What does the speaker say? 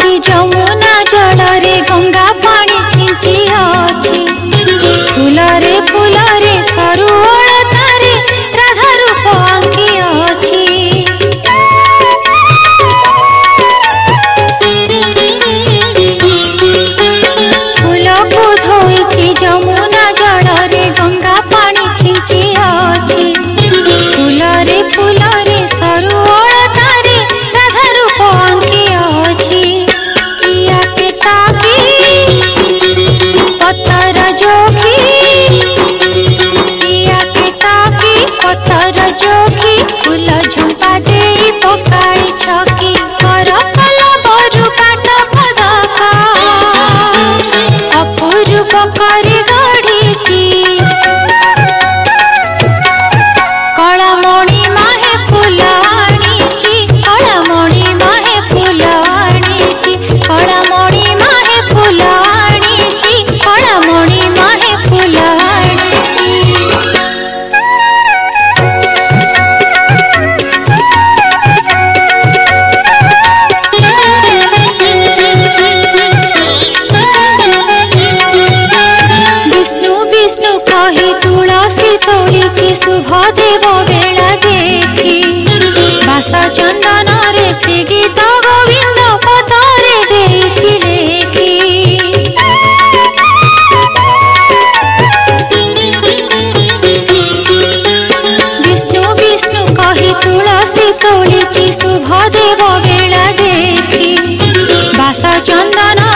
一朝。padre. ରହି ତୁଳସୀ ତୋଳିକି ଶୁଭ ଦେବ ବେଳା ଦେଖି ବାସ ଚନ୍ଦନରେ ସେ ଗୀତ ଗୋବିନ୍ଦ ପଦରେ ଦେଇଛି ଲେଖି ବିଷ୍ଣୁ ବିଷ୍ଣୁ କହି ତୁଳସୀ ତୋଳିଛି ଶୁଭ ଦେବ ବେଳା ଦେଖି ବାସ ଚନ୍ଦନ